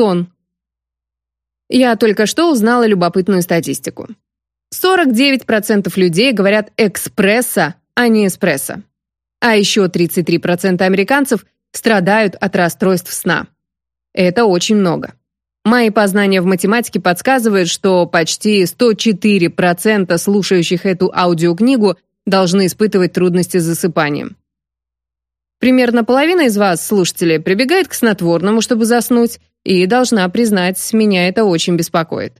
сон. Я только что узнала любопытную статистику. 49% людей говорят «экспресса», а не «эспрессо». А еще 33% американцев страдают от расстройств сна. Это очень много. Мои познания в математике подсказывают, что почти 104% слушающих эту аудиокнигу должны испытывать трудности с засыпанием. Примерно половина из вас, слушателей, прибегает к снотворному, чтобы заснуть, и, должна признать, меня это очень беспокоит.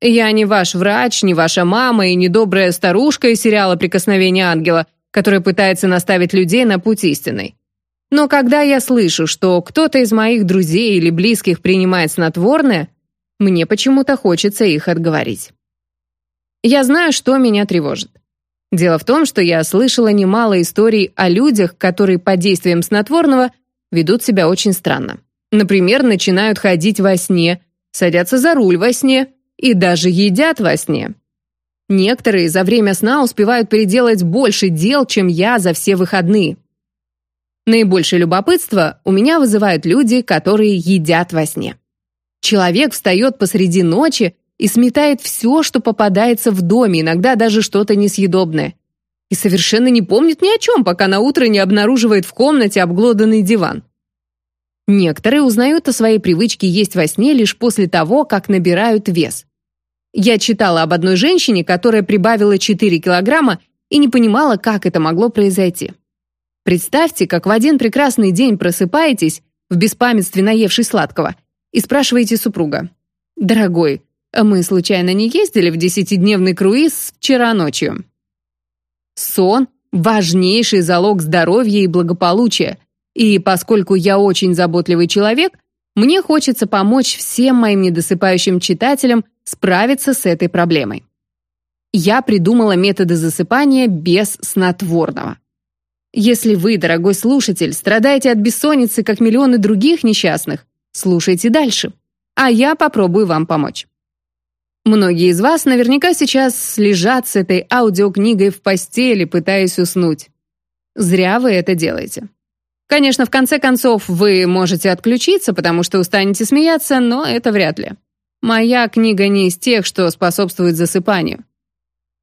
Я не ваш врач, не ваша мама и не добрая старушка из сериала «Прикосновение ангела», которая пытается наставить людей на путь истинный. Но когда я слышу, что кто-то из моих друзей или близких принимает снотворное, мне почему-то хочется их отговорить. Я знаю, что меня тревожит. Дело в том, что я слышала немало историй о людях, которые под действием снотворного ведут себя очень странно. Например, начинают ходить во сне, садятся за руль во сне и даже едят во сне. Некоторые за время сна успевают переделать больше дел, чем я за все выходные. Наибольшее любопытство у меня вызывают люди, которые едят во сне. Человек встает посреди ночи и сметает все, что попадается в доме, иногда даже что-то несъедобное. И совершенно не помнит ни о чем, пока на утро не обнаруживает в комнате обглоданный диван. Некоторые узнают о своей привычке есть во сне лишь после того, как набирают вес. Я читала об одной женщине, которая прибавила 4 килограмма и не понимала, как это могло произойти. Представьте, как в один прекрасный день просыпаетесь, в беспамятстве наевший сладкого, и спрашиваете супруга. «Дорогой, а мы случайно не ездили в десятидневный круиз вчера ночью?» Сон – важнейший залог здоровья и благополучия, и поскольку я очень заботливый человек, мне хочется помочь всем моим недосыпающим читателям справиться с этой проблемой. Я придумала методы засыпания без снотворного. Если вы, дорогой слушатель, страдаете от бессонницы, как миллионы других несчастных, слушайте дальше, а я попробую вам помочь. Многие из вас наверняка сейчас лежат с этой аудиокнигой в постели, пытаясь уснуть. Зря вы это делаете. Конечно, в конце концов, вы можете отключиться, потому что устанете смеяться, но это вряд ли. Моя книга не из тех, что способствует засыпанию.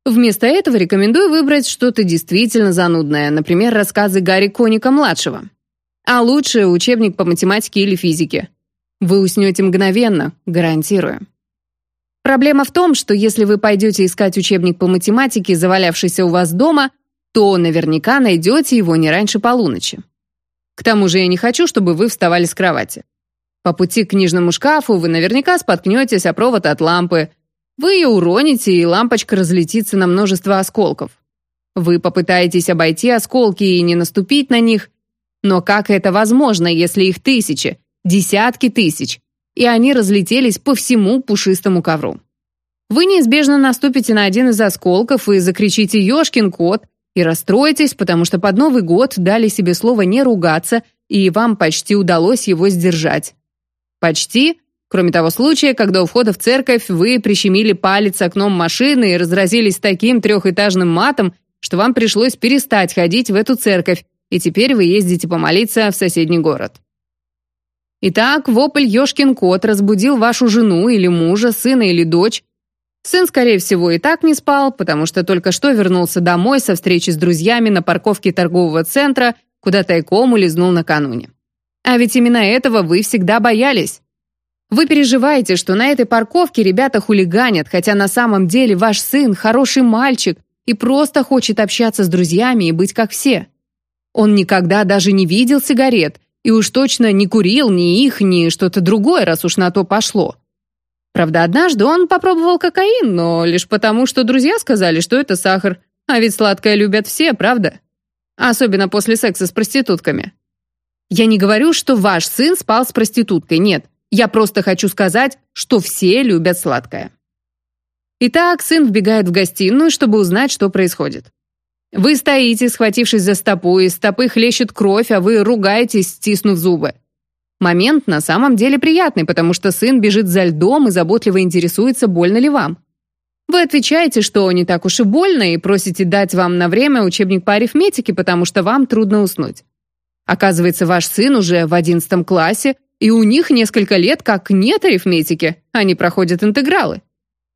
Вместо этого рекомендую выбрать что-то действительно занудное, например, рассказы Гарри Коника-младшего. А лучше учебник по математике или физике. Вы уснете мгновенно, гарантирую. Проблема в том, что если вы пойдете искать учебник по математике, завалявшийся у вас дома, то наверняка найдете его не раньше полуночи. К тому же я не хочу, чтобы вы вставали с кровати. По пути к книжному шкафу вы наверняка споткнетесь о провод от лампы, вы ее уроните, и лампочка разлетится на множество осколков. Вы попытаетесь обойти осколки и не наступить на них, но как это возможно, если их тысячи, десятки тысяч, и они разлетелись по всему пушистому ковру? Вы неизбежно наступите на один из осколков и закричите «Ёшкин кот!» И расстроитесь, потому что под Новый год дали себе слово не ругаться, и вам почти удалось его сдержать. Почти, Кроме того случая, когда у входа в церковь вы прищемили палец окном машины и разразились таким трехэтажным матом, что вам пришлось перестать ходить в эту церковь, и теперь вы ездите помолиться в соседний город. Итак, вопль «Ешкин кот» разбудил вашу жену или мужа, сына или дочь. Сын, скорее всего, и так не спал, потому что только что вернулся домой со встречи с друзьями на парковке торгового центра, куда тайком улизнул накануне. А ведь именно этого вы всегда боялись. Вы переживаете, что на этой парковке ребята хулиганят, хотя на самом деле ваш сын хороший мальчик и просто хочет общаться с друзьями и быть как все. Он никогда даже не видел сигарет и уж точно не курил ни их, ни что-то другое, раз уж на то пошло. Правда, однажды он попробовал кокаин, но лишь потому, что друзья сказали, что это сахар. А ведь сладкое любят все, правда? Особенно после секса с проститутками. Я не говорю, что ваш сын спал с проституткой, нет. Я просто хочу сказать, что все любят сладкое. Итак, сын вбегает в гостиную, чтобы узнать, что происходит. Вы стоите, схватившись за стопу, и стопы хлещет кровь, а вы ругаетесь, стиснув зубы. Момент на самом деле приятный, потому что сын бежит за льдом и заботливо интересуется, больно ли вам. Вы отвечаете, что не так уж и больно, и просите дать вам на время учебник по арифметике, потому что вам трудно уснуть. Оказывается, ваш сын уже в одиннадцатом классе и у них несколько лет как нет арифметики, они проходят интегралы.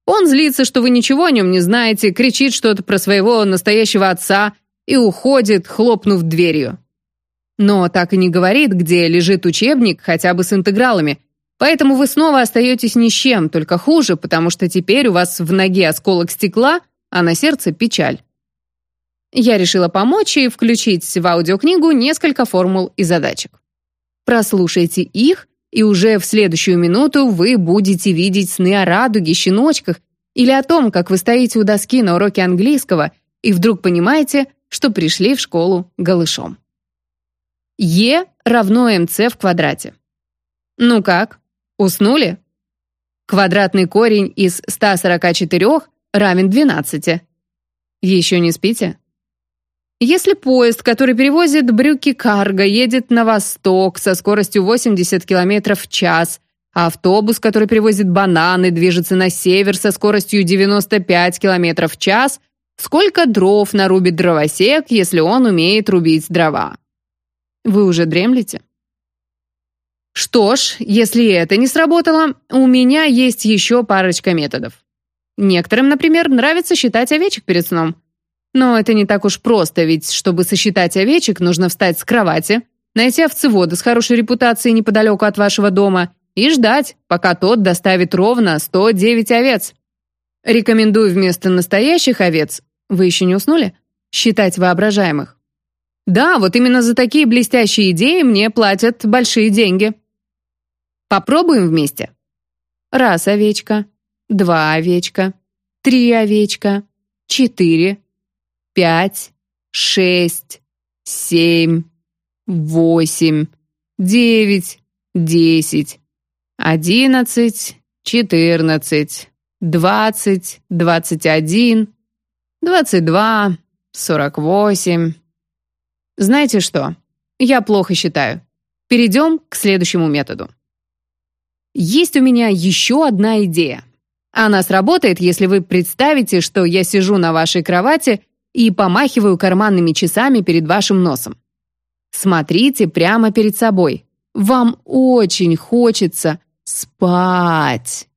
Он злится, что вы ничего о нем не знаете, кричит что-то про своего настоящего отца и уходит, хлопнув дверью. Но так и не говорит, где лежит учебник хотя бы с интегралами, поэтому вы снова остаетесь ни с чем, только хуже, потому что теперь у вас в ноге осколок стекла, а на сердце печаль. Я решила помочь и включить в аудиокнигу несколько формул и задачек. Прослушайте их, и уже в следующую минуту вы будете видеть сны о радуге, щеночках или о том, как вы стоите у доски на уроке английского и вдруг понимаете, что пришли в школу голышом. Е равно МЦ в квадрате. Ну как, уснули? Квадратный корень из 144 равен 12. Еще не спите? Если поезд, который перевозит брюки карго, едет на восток со скоростью 80 км в час, а автобус, который перевозит бананы, движется на север со скоростью 95 км в час, сколько дров нарубит дровосек, если он умеет рубить дрова? Вы уже дремлете? Что ж, если это не сработало, у меня есть еще парочка методов. Некоторым, например, нравится считать овечек перед сном – но это не так уж просто, ведь чтобы сосчитать овечек, нужно встать с кровати, найти овцевода с хорошей репутацией неподалеку от вашего дома и ждать, пока тот доставит ровно 109 овец. Рекомендую вместо настоящих овец, вы еще не уснули, считать воображаемых. Да, вот именно за такие блестящие идеи мне платят большие деньги. Попробуем вместе. Раз овечка, два овечка, три овечка, четыре, пять, шесть, семь, восемь, девять, десять, одиннадцать, четырнадцать, двадцать, двадцать один, двадцать два, сорок восемь. Знаете что? Я плохо считаю. Перейдем к следующему методу. Есть у меня еще одна идея. Она сработает, если вы представите, что я сижу на вашей кровати и помахиваю карманными часами перед вашим носом. Смотрите прямо перед собой. Вам очень хочется спать.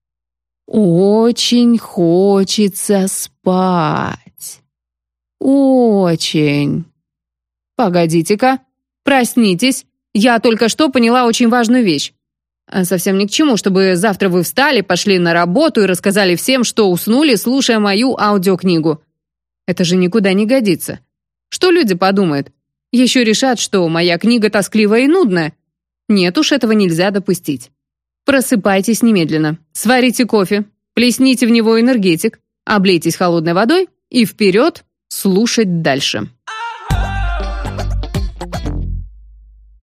Очень хочется спать. Очень. Погодите-ка. Проснитесь. Я только что поняла очень важную вещь. А совсем ни к чему, чтобы завтра вы встали, пошли на работу и рассказали всем, что уснули, слушая мою аудиокнигу. Это же никуда не годится. Что люди подумают? Еще решат, что моя книга тоскливая и нудная. Нет уж, этого нельзя допустить. Просыпайтесь немедленно, сварите кофе, плесните в него энергетик, облейтесь холодной водой и вперед слушать дальше.